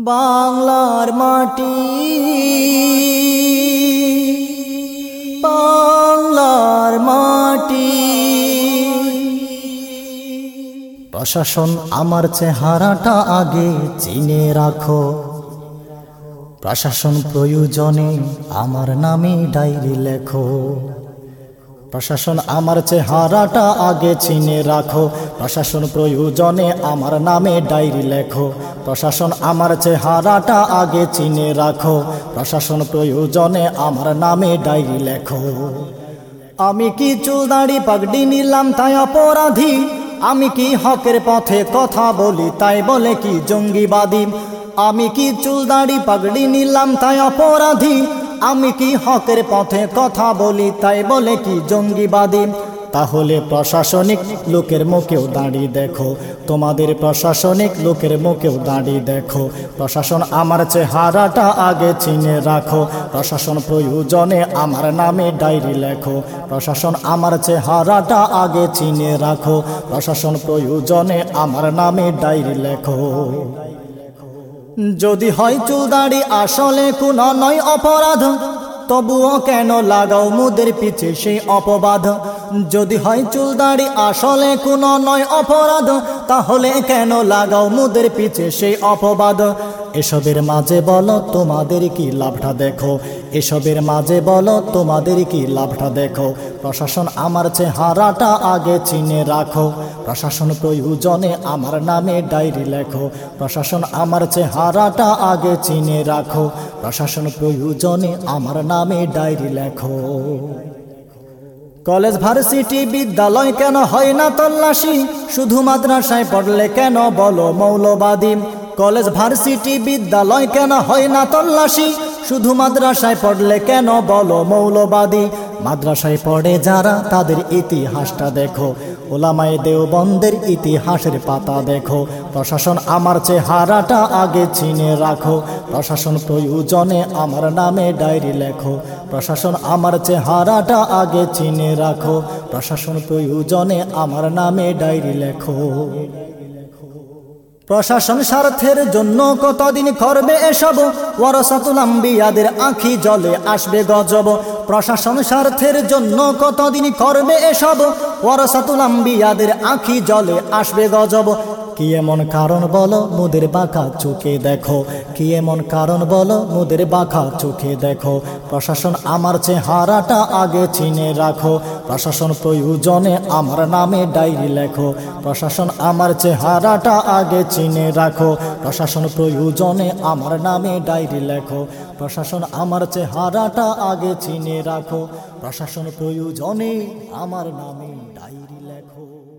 বাংলার মাটি। বাংলার মাটি। প্রশাসন, আমার চেহারাটা আগে চিনে রাখো। প্রশাসন প্রয়োজনে আমার নামে ডায়েরি লেখো। প্রশাসন আমার চেহারাটা আগে চিনে রাখো। প্রশাসন প্রয়োজনে আমার নামে ডায়েরি লেখো। প্রশাসন আমার চেহারাটা আগে চিনে রাখো। প্রশাসন প্রয়োজনে আমার নামে ডায়েরি লেখো। আমি কি চুল দাড়ি পাগড়ি নিলাম তাই অপরাধী? আমি কি হকের পথে কথা বলি তাই বলে কি জঙ্গিবাদী? আমি কি চুল দাড়ি পাগড়ি নিলাম তাই অপরাধী? আমি কি হকের পথে কথা বলি, তাই বলে কি জঙ্গিবাদী? তাহলে প্রশাসনিক লোকের মুখেও দাঁড়িয়ে দেখো। তোমাদের প্রশাসনিক লোকের মুখেও দাঁড়িয়ে দেখো। প্রশাসন আমার চেহারাটা আগে চিনে রাখো। প্রশাসন প্রয়োজনে আমার নামে ডায়েরি লেখো। প্রশাসন আমার চেহারাটা আগে চিনে রাখো। প্রশাসন প্রয়োজনে আমার নামে ডায়েরি লেখো। যদি হয় চুল দাড়ি আসলে কোন নয় অপরাধ, তবুও কেন লাগাও মুদের পিছে সেই অপবাদ? যদি হয় চুল দাড়ি আসলে কোন নয় অপরাধ, তাহলে কেন লাগাও মুদের পিছে সেই অপবাদ? এসবের মাঝে বলো তোমাদের কি লাভটা দেখো। এসবের মাঝে বলো তোমাদের কি লাভটা দেখো। প্রশাসন আমার চেহারাটা আগে চিনে রাখো। প্রশাসন প্রয়োজনে আমার নামে ডায়েরি লেখো। প্রশাসন আমার চেহারাটা আগে চিনে রাখো। প্রশাসন প্রয়োজনে আমার নামে ডায়েরি লেখো। কলেজ, ভার্সিটি, বিদ্যালয় কেন হয় না তল্লাশি? শুধু মাদ্রাসায় পড়লে কেন বলো মৌলবাদী? কলেজ ভার্সিটি বিদ্যালয় কেন হয় না তল্লাশি? শুধু মাদ্রাসায় পড়লে কেন বলো মৌলবাদী? মাদ্রাসায় পড়ে যারা, তাদের ইতিহাসটা দেখো। ওলামায় দেওবন্দের ইতিহাসের পাতা দেখো। প্রশাসন আমার চেহারাটা আগে চিনে রাখো। প্রশাসন প্রয়োজনে আমার নামে ডায়েরি লেখো। প্রশাসন আমার চেহারাটা আগে চিনে রাখো। প্রশাসন প্রয়োজনে আমার নামে ডায়েরি লেখো। প্রশাসন স্বার্থের জন্য কতদিন করবে এসব? ওয়ারসাতুলাম্বিয়াদের আঁখি জলে আসবে গজব। প্রশাসন স্বার্থের জন্য কতদিন করবে এসব? ওয়ারসাতুলাম্বিয়াদের আখি জলে আসবে গজব। কি এমন কারণ বলো মুদের বাঁকা চোখে দেখো? কি এমন কারণ বলো মুদের বাঁকা চোখে দেখো? প্রশাসন আমার চেহারাটা আগে চিনে রাখো। প্রশাসন প্রয়োজনে আমার নামে ডায়েরি লেখো। প্রশাসন আমার চেহারাটা আগে চিনে রাখো। প্রশাসন প্রয়োজনে আমার নামে ডায়েরি লেখো। প্রশাসন আমার চেহারাটা আগে চিনে রাখো। প্রশাসন প্রয়োজনে আমার নামে ডায়েরি লেখো।